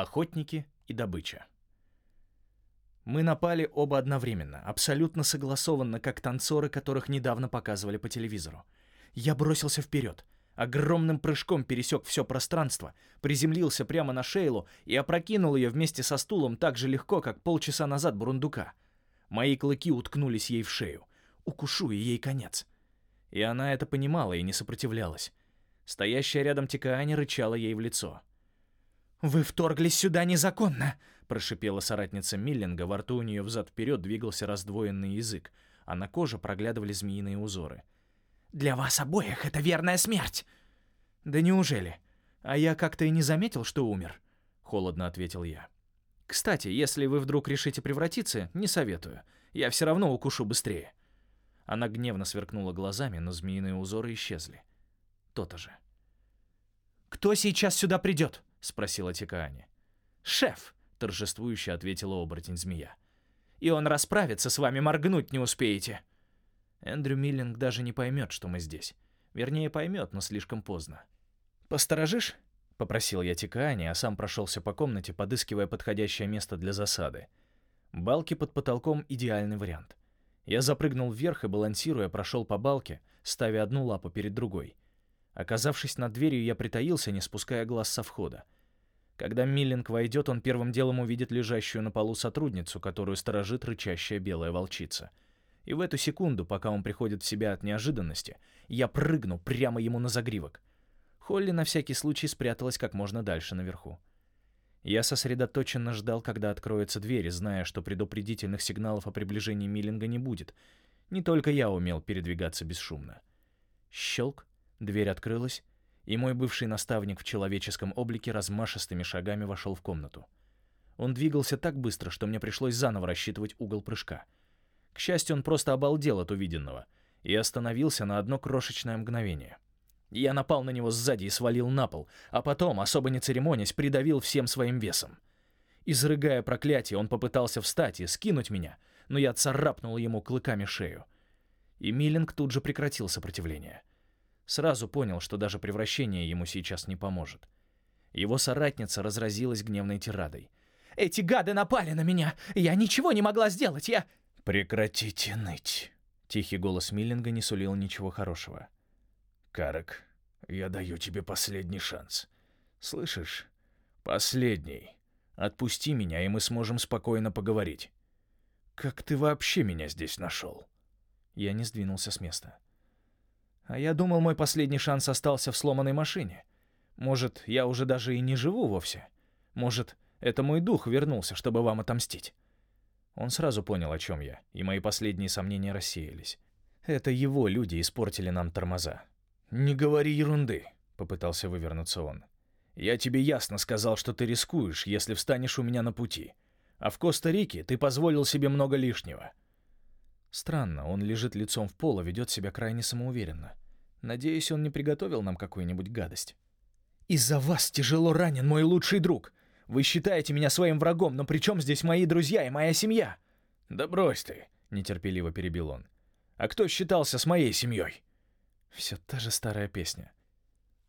Охотники и добыча. Мы напали оба одновременно, абсолютно согласованно, как танцоры, которых недавно показывали по телевизору. Я бросился вперед, огромным прыжком пересек все пространство, приземлился прямо на Шейлу и опрокинул ее вместе со стулом так же легко, как полчаса назад бурундука. Мои клыки уткнулись ей в шею. Укушу, и ей конец. И она это понимала и не сопротивлялась. Стоящая рядом Тикаани рычала ей в лицо. «Вы вторглись сюда незаконно!» — прошипела соратница Миллинга, во рту у нее взад-вперед двигался раздвоенный язык, а на коже проглядывали змеиные узоры. «Для вас обоих это верная смерть!» «Да неужели? А я как-то и не заметил, что умер», — холодно ответил я. «Кстати, если вы вдруг решите превратиться, не советую. Я все равно укушу быстрее». Она гневно сверкнула глазами, но змеиные узоры исчезли. То-то же. «Кто сейчас сюда придет?» — спросила Тикаани. «Шеф!» — торжествующе ответила оборотень-змея. «И он расправится с вами, моргнуть не успеете!» Эндрю Миллинг даже не поймет, что мы здесь. Вернее, поймет, но слишком поздно. «Посторожишь?» — попросил я Тикаани, а сам прошелся по комнате, подыскивая подходящее место для засады. Балки под потолком — идеальный вариант. Я запрыгнул вверх и, балансируя, прошел по балке, ставя одну лапу перед другой — Оказавшись над дверью, я притаился, не спуская глаз со входа. Когда Миллинг войдет, он первым делом увидит лежащую на полу сотрудницу, которую сторожит рычащая белая волчица. И в эту секунду, пока он приходит в себя от неожиданности, я прыгну прямо ему на загривок. Холли на всякий случай спряталась как можно дальше наверху. Я сосредоточенно ждал, когда откроется дверь, зная, что предупредительных сигналов о приближении Миллинга не будет. Не только я умел передвигаться бесшумно. Щелк, Дверь открылась, и мой бывший наставник в человеческом облике размашистыми шагами вошел в комнату. Он двигался так быстро, что мне пришлось заново рассчитывать угол прыжка. К счастью, он просто обалдел от увиденного и остановился на одно крошечное мгновение. Я напал на него сзади и свалил на пол, а потом, особо не церемонясь, придавил всем своим весом. Изрыгая проклятие, он попытался встать и скинуть меня, но я царапнул ему клыками шею. И Миллинг тут же прекратил сопротивление. Сразу понял, что даже превращение ему сейчас не поможет. Его соратница разразилась гневной тирадой. «Эти гады напали на меня! Я ничего не могла сделать! Я...» «Прекратите ныть!» Тихий голос Миллинга не сулил ничего хорошего. «Карак, я даю тебе последний шанс. Слышишь? Последний. Отпусти меня, и мы сможем спокойно поговорить. Как ты вообще меня здесь нашел?» Я не сдвинулся с места. А я думал, мой последний шанс остался в сломанной машине. Может, я уже даже и не живу вовсе. Может, это мой дух вернулся, чтобы вам отомстить. Он сразу понял, о чем я, и мои последние сомнения рассеялись. Это его люди испортили нам тормоза. «Не говори ерунды», — попытался вывернуться он. «Я тебе ясно сказал, что ты рискуешь, если встанешь у меня на пути. А в Коста-Рике ты позволил себе много лишнего. Странно, он лежит лицом в пол и ведет себя крайне самоуверенно. Надеюсь, он не приготовил нам какую-нибудь гадость. «Из-за вас тяжело ранен мой лучший друг. Вы считаете меня своим врагом, но при чем здесь мои друзья и моя семья?» «Да брось ты», — нетерпеливо перебил он. «А кто считался с моей семьей?» Все та же старая песня.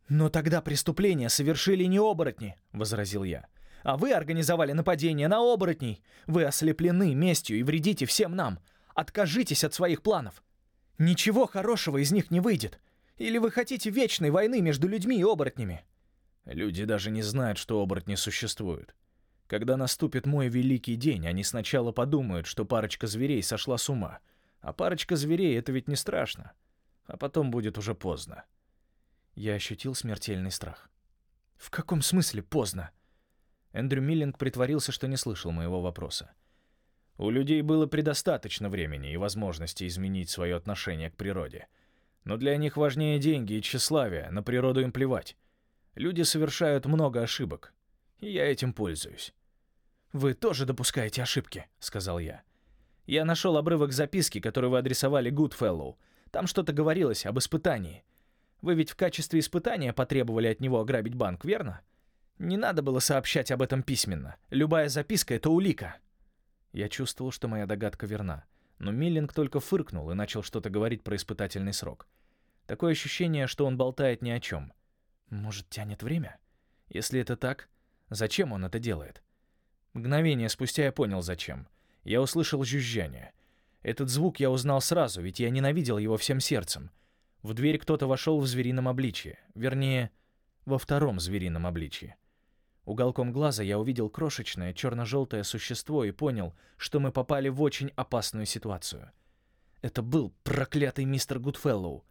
«Но тогда преступление совершили не оборотни», — возразил я. «А вы организовали нападение на оборотней. Вы ослеплены местью и вредите всем нам. Откажитесь от своих планов. Ничего хорошего из них не выйдет. Или вы хотите вечной войны между людьми и оборотнями? Люди даже не знают, что оборотни существуют. Когда наступит мой великий день, они сначала подумают, что парочка зверей сошла с ума. А парочка зверей — это ведь не страшно. А потом будет уже поздно. Я ощутил смертельный страх. «В каком смысле поздно?» Эндрю Миллинг притворился, что не слышал моего вопроса. У людей было предостаточно времени и возможности изменить свое отношение к природе. Но для них важнее деньги и тщеславие, на природу им плевать. Люди совершают много ошибок, и я этим пользуюсь. «Вы тоже допускаете ошибки», — сказал я. «Я нашел обрывок записки, которую вы адресовали Гудфеллоу. Там что-то говорилось об испытании. Вы ведь в качестве испытания потребовали от него ограбить банк, верно? Не надо было сообщать об этом письменно. Любая записка — это улика». Я чувствовал, что моя догадка верна, но Миллинг только фыркнул и начал что-то говорить про испытательный срок. Такое ощущение, что он болтает ни о чем. Может, тянет время? Если это так, Зачем он это делает? Мгновение спустя я понял, зачем. Я услышал жужжание. Этот звук я узнал сразу, ведь я ненавидел его всем сердцем. В дверь кто-то вошел в зверином обличье. Вернее, во втором зверином обличье. Уголком глаза я увидел крошечное черно-желтое существо и понял, что мы попали в очень опасную ситуацию. Это был проклятый мистер Гудфеллоу.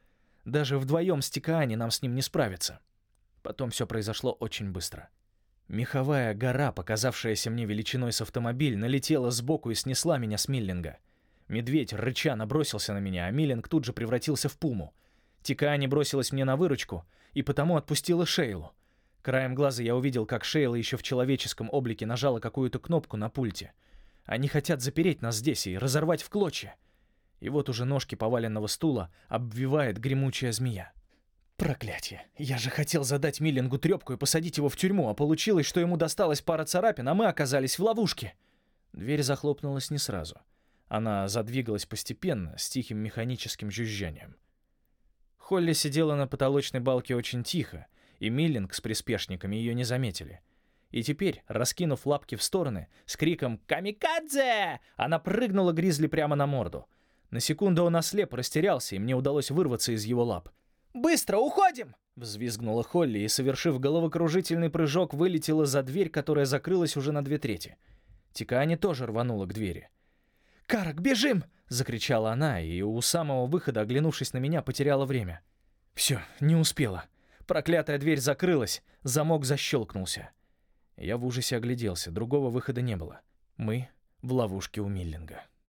Даже вдвоем с Тикаани нам с ним не справиться. Потом все произошло очень быстро. Меховая гора, показавшаяся мне величиной с автомобиль, налетела сбоку и снесла меня с Миллинга. Медведь рыча набросился на меня, а Миллинг тут же превратился в пуму. Тикаани бросилась мне на выручку и потому отпустила Шейлу. Краем глаза я увидел, как Шейла еще в человеческом облике нажала какую-то кнопку на пульте. Они хотят запереть нас здесь и разорвать в клочья. И вот уже ножки поваленного стула обвивает гремучая змея. Проклятие. Я же хотел задать Миллингу трепку и посадить его в тюрьму, а получилось, что ему досталась пара царапин, а мы оказались в ловушке. Дверь захлопнулась не сразу. Она задвигалась постепенно, с тихим механическим жужжанием. Холли сидела на потолочной балке очень тихо, и Миллинг с приспешниками ее не заметили. И теперь, раскинув лапки в стороны, с криком «Камикадзе!» она прыгнула Гризли прямо на морду. На секунду он ослеп, растерялся, и мне удалось вырваться из его лап. Быстро, уходим!» Взвизгнула Холли и, совершив головокружительный прыжок, вылетела за дверь, которая закрылась уже на две трети. Тикаани тоже рванула к двери. «Карак, бежим!» — закричала она, и у самого выхода, оглянувшись на меня, потеряла время. Все, не успела. Проклятая дверь закрылась, замок защелкнулся. Я в ужасе огляделся, другого выхода не было. Мы в ловушке у Миллинга.